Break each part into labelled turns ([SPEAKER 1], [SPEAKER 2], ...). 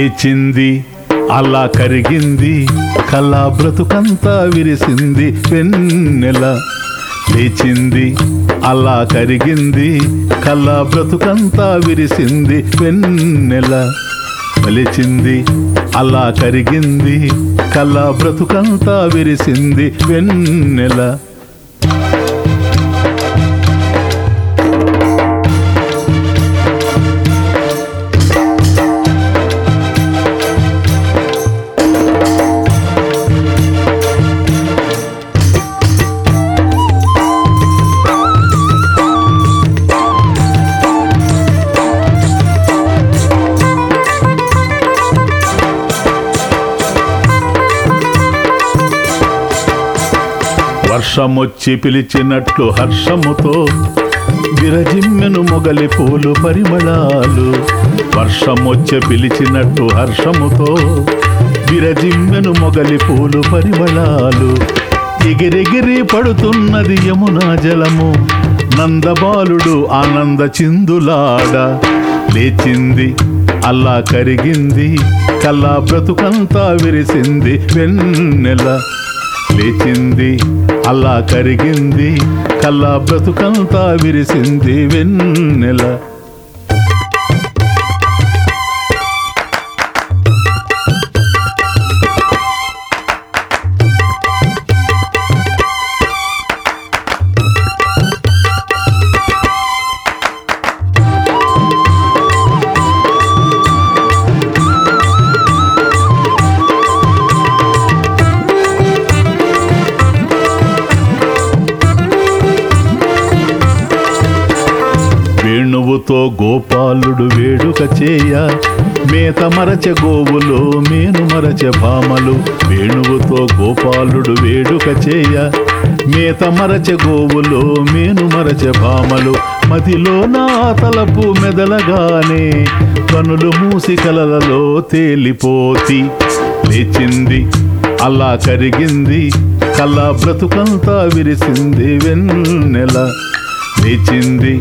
[SPEAKER 1] లేచింది అలా కరిగింది కల్లా బ్రతుకంతా విరిసింది వెన్నెల. లేచింది అలా కరిగింది కల్లా బ్రతుకంతా విరిసింది వెన్నెల. మలిచింది అలా కరిగింది కల్లా బ్రతుకంతా విరిసింది వెన్నెల. వర్షమొచ్చి పిలిచినట్లు హర్షముతో విరజిమ్మెను మొగలి పూలు పరిమళాలు. వర్షమొచ్చి పిలిచినట్టు హర్షముతో విరజిమ్మెను మొగలి పూలు పరిమళాలు. ఎగిరెగిరి పడుతున్నది యమునా జలము. నందబాలుడు ఆనంద చిందులాడ. లేచింది అల్లా కరిగింది కల్లా బ్రతుకంతా విరిసింది వెన్నెల. లేచింది అల్లా కరిగింది కల్లా బ్రతుకంతా విరిసింది వెన్నెల. వేణువుతో గోపాలుడు వేడుక చేయ. మేత మరచ గోవులు మేను మరచ భామలు వేణువుతో గోపాలుడు వేడుక చేయ. మేత మరచ గోవులు మేను మరచ భామలు మదిలో నా తలపు మెదలగానే కనులు మూసి కలలలో తేలిపోతి. లేచింది అలా కరిగింది కల్లా బ్రతుకంతా విరిసింది వెన్నెల. లేచింది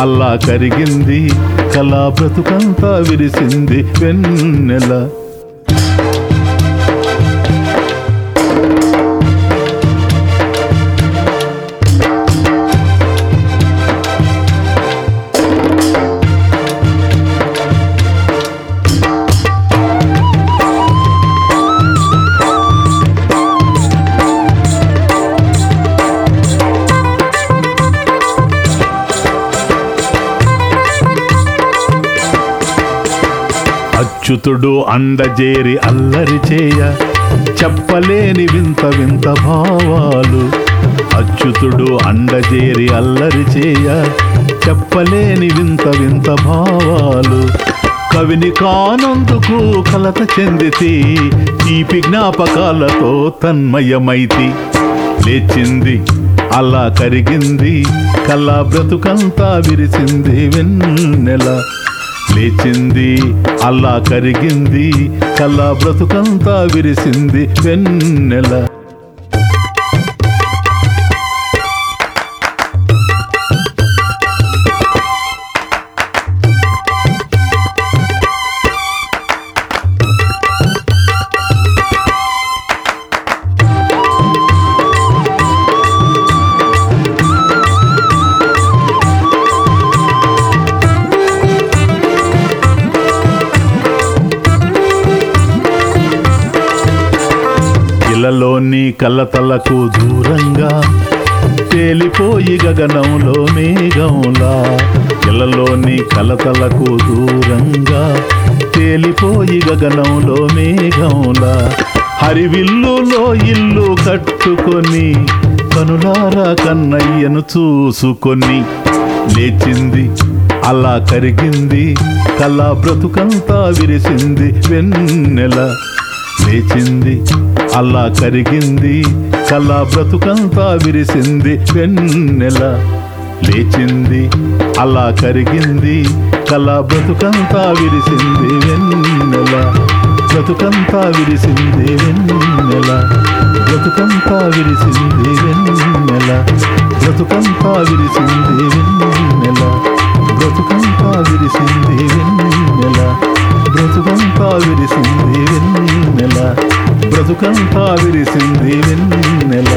[SPEAKER 1] అల్లా కరిగింది కళా బ్రతుకంతా విరిసింది వెన్నెల. అచ్యుతుడు అండజేరి అల్లరి చేయ. చెప్పలేని వింత వింత భావాలు. అచ్యుతుడు అండజేరి అల్లరి చేయ. చెప్పలేని వింత వింత భావాలు. కవిని కానందుకు కలత చెందితి. తీపి జ్ఞాపకాలతో తన్మయమైతి. లేచింది అలా కరిగింది. కల్లా బ్రతుకంతా విరిసింది వెన్నెల. లేచింది అల్లా కరిగింది కల్లా బ్రతుకంతా విరిసింది వెన్నెల. కలతలకు దూరంగా తేలిపోయి గగనంలో మేఘంలా. ఇళ్ళలోని కలతలకు దూరంగా తేలిపోయి గగనంలో మేఘంలా. హరివిల్లులో ఇల్లు కట్టుకొని కనులారా కన్నయ్యను చూసుకొని లేచింది అలా కరిగింది కల్లా బ్రతుకంతా విరిసింది వెన్నెల. లేచింది అలా కరిగింది కల్లా బ్రతుకంతా విరిసింది వెన్నెల. లేచింది అలా కరిగింది కల్లా బ్రతుకంతా విరిసింది వెన్నెల. బ్రతుకంతా విరిసింది వెన్నెల. బ్రతుకంతా విరిసింది వెన్నెల. బ్రతుకంతా విరిసింది వెన్నెల. బ్రతుకంతా విరిసింది వెన్నెల. విరిసింది వెన్నెల బ్రతుకంతా విరిసింది వెన్నెల